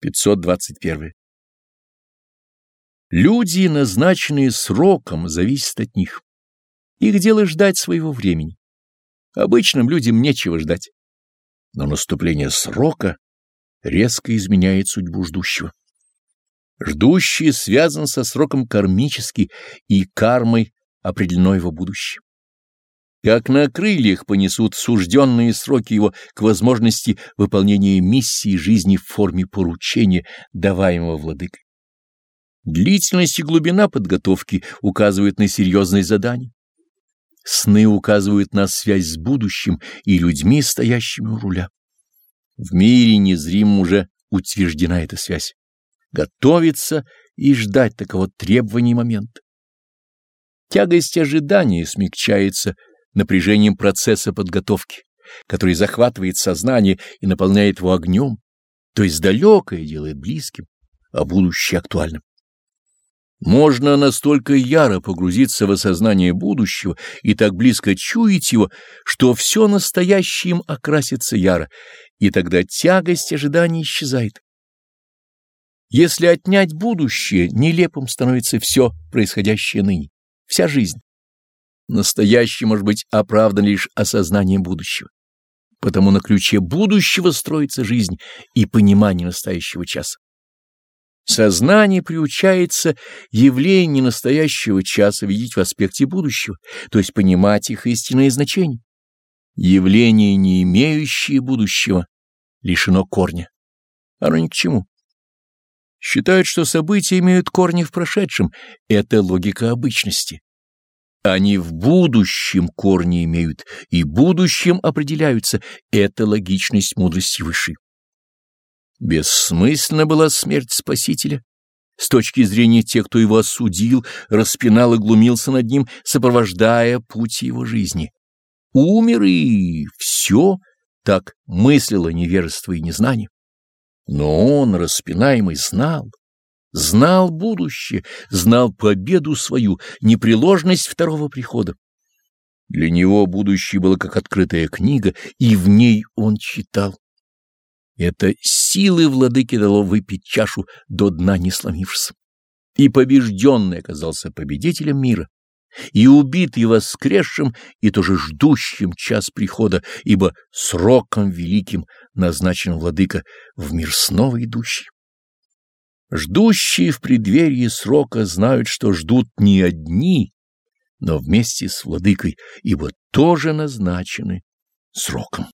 521. Люди, назначенные сроком, зависят от них. Их дело ждать своего времени. Обычным людям нечего ждать. Но наступление срока резко изменяет судьбу ждущего. Ждущий связан со сроком кармически и кармой определено его будущее. Как на крыльях понесут сужденные сроки его к возможности выполнения миссии жизни в форме поручения, даваемого владыкой. Длительность и глубина подготовки указывают на серьезные задания. Сны указывают на связь с будущим и людьми, стоящими у руля. В мире незримом уже утверждена эта связь. Готовиться и ждать такого требования момента. Тягость ожидания смягчается напряжением процесса подготовки, который захватывает сознание и наполняет его огнем, то есть далекое делает близким, а будущее актуальным. Можно настолько яро погрузиться в осознание будущего и так близко чуять его, что все настоящее им окрасится яро, и тогда тягость ожидания исчезает. Если отнять будущее, нелепым становится все происходящее ныне, вся жизнь. Настоящее может быть оправдан лишь осознанием будущего. Потому на ключе будущего строится жизнь и понимание настоящего часа. Сознание приучается явление настоящего часа видеть в аспекте будущего, то есть понимать их истинное значение. Явление, не имеющее будущего, лишено корня. Оно ни к чему. Считают, что события имеют корни в прошедшем. Это логика обычности. Они в будущем корни имеют, и будущем определяются. Это логичность мудрости высшей. Бессмысленна была смерть Спасителя. С точки зрения тех, кто его осудил, распинал и глумился над ним, сопровождая путь его жизни. Умер и все, так мыслило невежество и незнание. Но он, распинаемый, знал, знал будущее, знал победу свою, непреложность второго прихода. Для него будущее было как открытая книга, и в ней он читал. Это силы владыки дало выпить чашу до дна не сломившись. И побежденный оказался победителем мира, и убитый воскресшим, и тоже ждущим час прихода, ибо сроком великим назначен владыка в мир снова идущий. Ждущие в преддверии срока знают, что ждут не одни, но вместе с владыкой, ибо тоже назначены сроком.